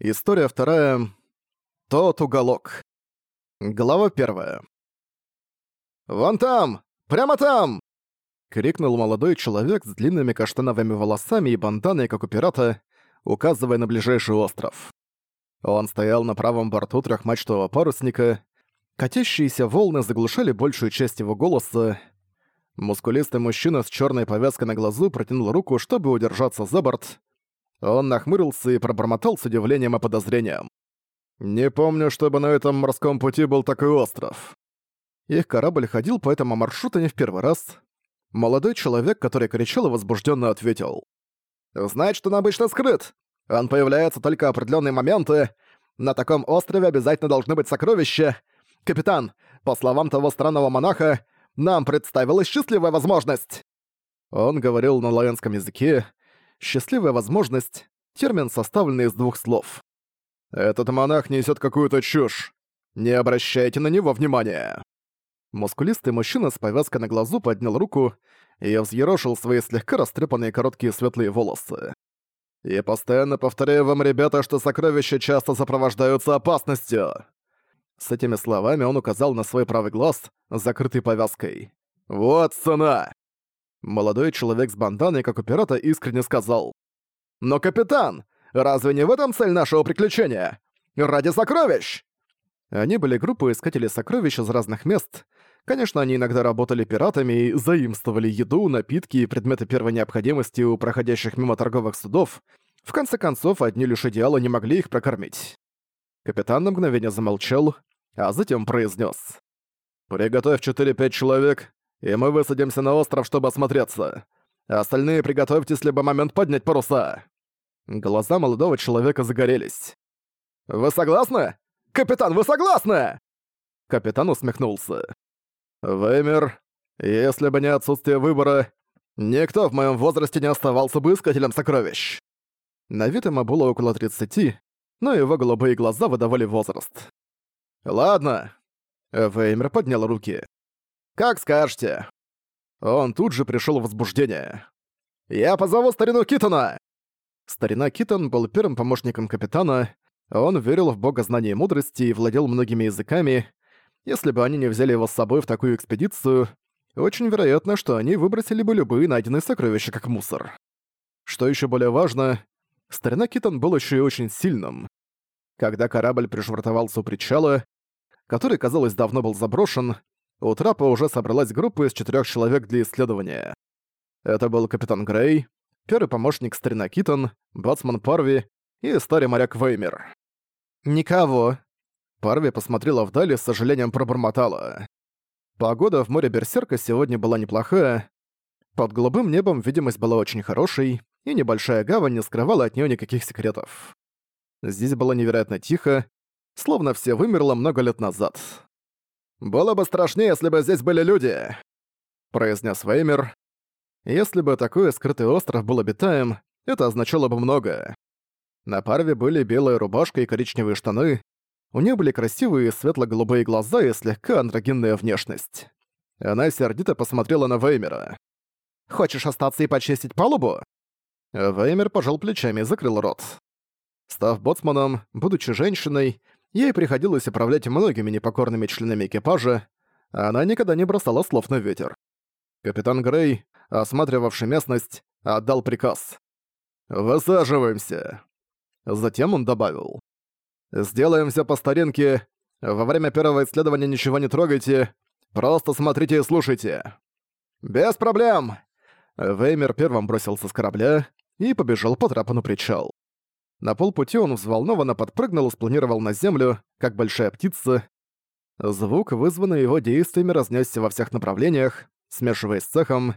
История вторая. Тот уголок. Глава первая. «Вон там! Прямо там!» — крикнул молодой человек с длинными каштановыми волосами и банданой, как у пирата, указывая на ближайший остров. Он стоял на правом борту трехмачтового парусника. Катящиеся волны заглушали большую часть его голоса. Мускулистый мужчина с черной повязкой на глазу протянул руку, чтобы удержаться за борт, он нахмурился и пробормотал с удивлением и подозрением. «Не помню, чтобы на этом морском пути был такой остров». Их корабль ходил по этому маршруту не в первый раз. Молодой человек, который кричал и возбужденно ответил. «Знает, что он обычно скрыт. Он появляется только в определенные моменты. На таком острове обязательно должны быть сокровища. Капитан, по словам того странного монаха, нам представилась счастливая возможность». Он говорил на лаенском языке, «счастливая возможность» — термин, составленный из двух слов. «Этот монах несет какую-то чушь. Не обращайте на него внимания». Мускулистый мужчина с повязкой на глазу поднял руку и взъерошил свои слегка растрепанные короткие светлые волосы. «И постоянно повторяю вам, ребята, что сокровища часто сопровождаются опасностью!» С этими словами он указал на свой правый глаз, закрытый повязкой. «Вот цена!» Молодой человек с банданой, как у пирата, искренне сказал. «Но, капитан, разве не в этом цель нашего приключения? Ради сокровищ!» Они были группой искателей сокровищ из разных мест. Конечно, они иногда работали пиратами и заимствовали еду, напитки и предметы первой необходимости у проходящих мимо торговых судов. В конце концов, одни лишь идеалы не могли их прокормить. Капитан на мгновение замолчал, а затем произнес: «Приготовь 4-5 человек и мы высадимся на остров, чтобы осмотреться. Остальные приготовьтесь в любой момент поднять паруса». Глаза молодого человека загорелись. «Вы согласны? Капитан, вы согласны?» Капитан усмехнулся. «Веймер, если бы не отсутствие выбора, никто в моем возрасте не оставался бы искателем сокровищ». На вид ему было около 30, но его голубые глаза выдавали возраст. «Ладно». Веймер поднял руки. «Как скажете». Он тут же пришел в возбуждение. «Я позову старину Китона!» Старина Китон был первым помощником капитана, он верил в бога знания и мудрости и владел многими языками. Если бы они не взяли его с собой в такую экспедицию, очень вероятно, что они выбросили бы любые найденные сокровища как мусор. Что еще более важно, старина Китон был еще и очень сильным. Когда корабль пришвартовался у причала, который, казалось, давно был заброшен, у трапа уже собралась группа из четырех человек для исследования. Это был капитан Грей, первый помощник старина Китон, бацман Парви и старый моряк Веймер. «Никого». Парви посмотрела вдаль и с сожалением пробормотала. Погода в море Берсерка сегодня была неплохая. Под голубым небом видимость была очень хорошей, и небольшая гавань не скрывала от нее никаких секретов. Здесь было невероятно тихо, словно все вымерло много лет назад. «Было бы страшнее, если бы здесь были люди», — произнес Веймер. Если бы такой скрытый остров был обитаем, это означало бы многое. На Парве были белая рубашка и коричневые штаны, у нее были красивые светло-голубые глаза и слегка андрогинная внешность. Она сердито посмотрела на Веймера. «Хочешь остаться и почистить палубу?» Веймер пожал плечами и закрыл рот. Став боцманом, будучи женщиной, Ей приходилось управлять многими непокорными членами экипажа, а она никогда не бросала слов на ветер. Капитан Грей, осматривавший местность, отдал приказ. «Высаживаемся!» Затем он добавил. «Сделаем всё по старинке. Во время первого исследования ничего не трогайте. Просто смотрите и слушайте». «Без проблем!» Веймер первым бросился с корабля и побежал по трапу на причал. На полпути он взволнованно подпрыгнул и спланировал на землю, как большая птица. Звук, вызванный его действиями, разнесся во всех направлениях, смешиваясь с цехом.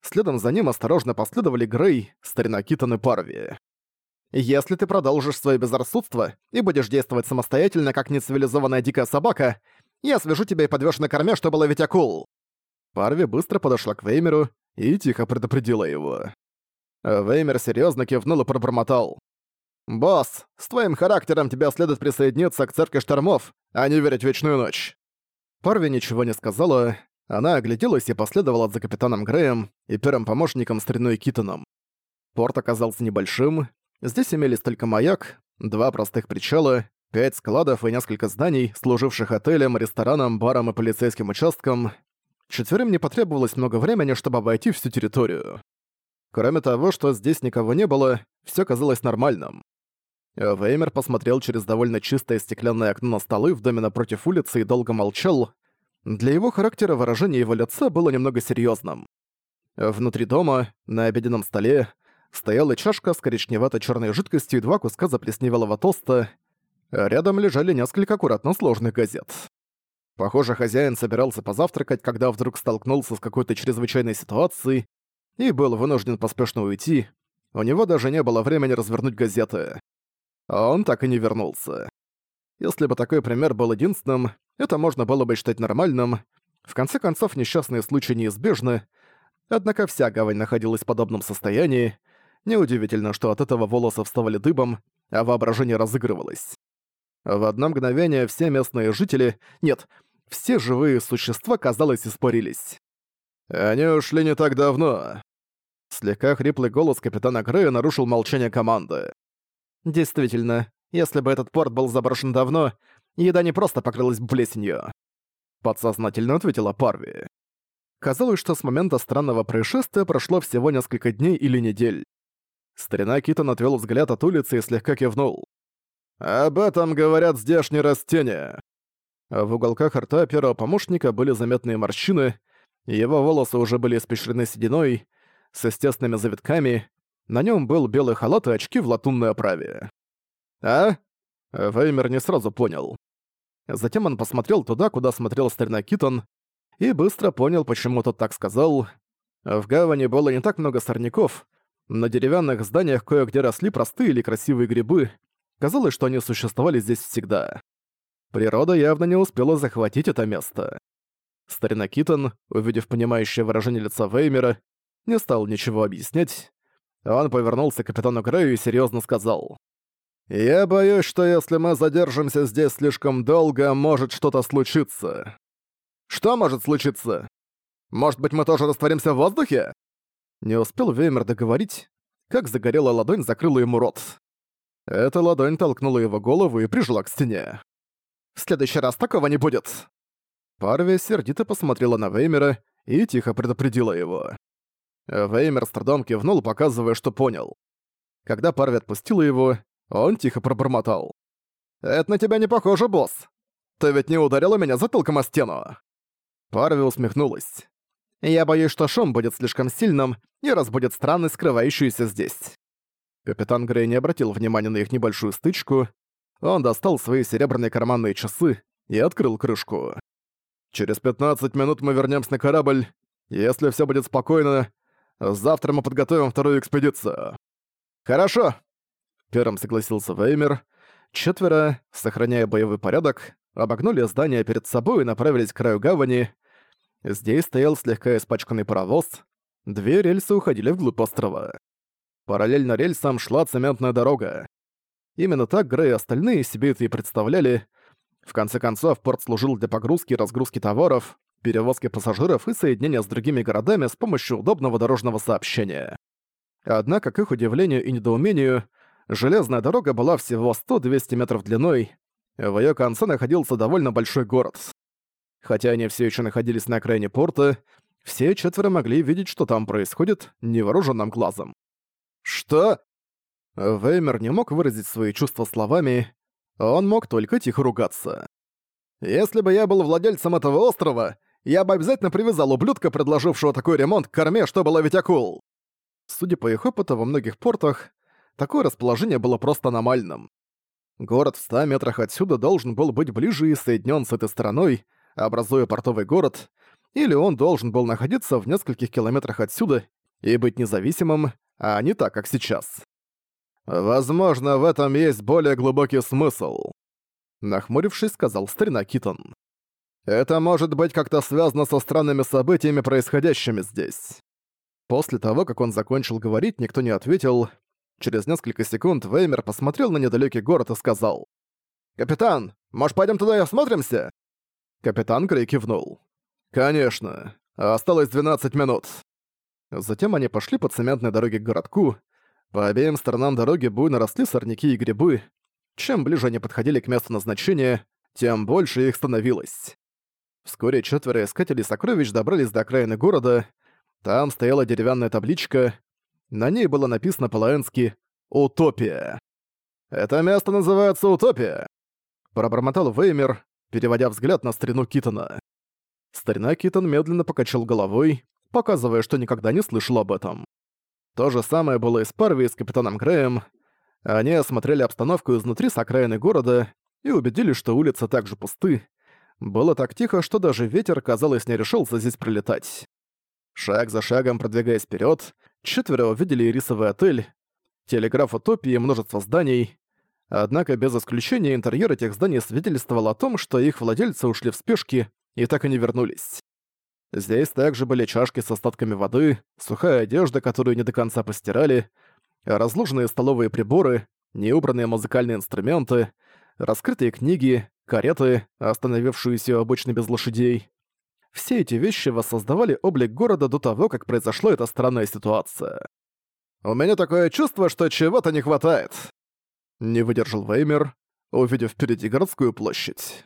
Следом за ним осторожно последовали Грей, старина Китон и Парви. «Если ты продолжишь свое безрассудство и будешь действовать самостоятельно, как нецивилизованная дикая собака, я свяжу тебя и подвёшь на корме, чтобы ловить акул». Парви быстро подошла к Веймеру и тихо предупредила его. Веймер серьезно кивнул и пробормотал. «Босс, с твоим характером тебе следует присоединиться к церкви штормов, а не верить в вечную ночь». Парви ничего не сказала, она огляделась и последовала за капитаном Греем и первым помощником стариной Китоном. Порт оказался небольшим, здесь имелись только маяк, два простых причала, пять складов и несколько зданий, служивших отелем, рестораном, баром и полицейским участком. Четверым не потребовалось много времени, чтобы обойти всю территорию. Кроме того, что здесь никого не было, все казалось нормальным. Веймер посмотрел через довольно чистое стеклянное окно на столы в доме напротив улицы и долго молчал. Для его характера выражение его лица было немного серьезным. Внутри дома, на обеденном столе, стояла чашка с коричневато черной жидкостью и два куска заплесневелого тоста. Рядом лежали несколько аккуратно сложных газет. Похоже, хозяин собирался позавтракать, когда вдруг столкнулся с какой-то чрезвычайной ситуацией и был вынужден поспешно уйти. У него даже не было времени развернуть газеты. А он так и не вернулся. Если бы такой пример был единственным, это можно было бы считать нормальным. В конце концов, несчастные случаи неизбежны. Однако вся гавань находилась в подобном состоянии. Неудивительно, что от этого волосы вставали дыбом, а воображение разыгрывалось. В одно мгновение все местные жители... Нет, все живые существа, казалось, испарились. «Они ушли не так давно». Слегка хриплый голос капитана Грея нарушил молчание команды. «Действительно, если бы этот порт был заброшен давно, еда не просто покрылась бы плесенью». Подсознательно ответила Парви. Казалось, что с момента странного происшествия прошло всего несколько дней или недель. Старина Китон отвел взгляд от улицы и слегка кивнул. «Об этом говорят здешние растения». В уголках рта первого помощника были заметные морщины, его волосы уже были испещрены сединой, с естественными завитками, на нем был белый халат и очки в латунной оправе. «А?» Веймер не сразу понял. Затем он посмотрел туда, куда смотрел старина Китон, и быстро понял, почему тот так сказал. В гавани было не так много сорняков, на деревянных зданиях кое-где росли простые или красивые грибы. Казалось, что они существовали здесь всегда. Природа явно не успела захватить это место. Старина Китон, увидев понимающее выражение лица Веймера, не стал ничего объяснять. Он повернулся к капитану Грею и серьезно сказал. «Я боюсь, что если мы задержимся здесь слишком долго, может что-то случиться». «Что может случиться? Может быть, мы тоже растворимся в воздухе?» Не успел Веймер договорить, как загорелая ладонь закрыла ему рот. Эта ладонь толкнула его голову и прижала к стене. «В следующий раз такого не будет!» Парви сердито посмотрела на Веймера и тихо предупредила его. Веймер с трудом кивнул, показывая, что понял. Когда Парви отпустила его, он тихо пробормотал. «Это на тебя не похоже, босс! Ты ведь не ударила меня затылком о стену!» Парви усмехнулась. «Я боюсь, что шум будет слишком сильным и разбудит странность, скрывающуюся здесь». Капитан Грей не обратил внимания на их небольшую стычку. Он достал свои серебряные карманные часы и открыл крышку. Через 15 минут мы вернемся на корабль. Если все будет спокойно, завтра мы подготовим вторую экспедицию. Хорошо. Первым согласился Веймер. Четверо, сохраняя боевой порядок, обогнули здание перед собой и направились к краю гавани. Здесь стоял слегка испачканный паровоз. Две рельсы уходили вглубь острова. Параллельно рельсам шла цементная дорога. Именно так Грей и остальные себе это и представляли, в конце концов, порт служил для погрузки и разгрузки товаров, перевозки пассажиров и соединения с другими городами с помощью удобного дорожного сообщения. Однако, к их удивлению и недоумению, железная дорога была всего 100-200 метров длиной, в её конце находился довольно большой город. Хотя они все еще находились на окраине порта, все четверо могли видеть, что там происходит, невооруженным глазом. «Что?» Веймер не мог выразить свои чувства словами, он мог только тихо ругаться. «Если бы я был владельцем этого острова, я бы обязательно привязал ублюдка, предложившего такой ремонт к корме, чтобы ловить акул!» Судя по их опыту во многих портах, такое расположение было просто аномальным. Город в 100 метрах отсюда должен был быть ближе и соединен с этой стороной, образуя портовый город, или он должен был находиться в нескольких километрах отсюда и быть независимым, а не так, как сейчас. «Возможно, в этом есть более глубокий смысл», — нахмурившись, сказал старина Китон. «Это может быть как-то связано со странными событиями, происходящими здесь». После того, как он закончил говорить, никто не ответил. Через несколько секунд Веймер посмотрел на недалекий город и сказал. «Капитан, может, пойдем туда и осмотримся?» Капитан Грей кивнул. «Конечно. Осталось 12 минут». Затем они пошли по цементной дороге к городку, по обеим сторонам дороги буйно росли сорняки и грибы. Чем ближе они подходили к месту назначения, тем больше их становилось. Вскоре четверо искателей сокровищ добрались до окраины города. Там стояла деревянная табличка. На ней было написано по-лаэнски «Утопия». «Это место называется Утопия», — пробормотал Веймер, переводя взгляд на старину Китона. Старина Китон медленно покачал головой, показывая, что никогда не слышал об этом. То же самое было и с Парви и с капитаном Греем. Они осмотрели обстановку изнутри с окраины города и убедились, что улицы также пусты. Было так тихо, что даже ветер, казалось, не решился здесь пролетать. Шаг за шагом продвигаясь вперед, четверо увидели рисовый отель, телеграф утопии и множество зданий. Однако без исключения интерьер этих зданий свидетельствовал о том, что их владельцы ушли в спешке и так и не вернулись. Здесь также были чашки с остатками воды, сухая одежда, которую не до конца постирали, разложенные столовые приборы, неубранные музыкальные инструменты, раскрытые книги, кареты, остановившиеся обычно без лошадей. Все эти вещи воссоздавали облик города до того, как произошла эта странная ситуация. «У меня такое чувство, что чего-то не хватает», — не выдержал Веймер, увидев впереди городскую площадь.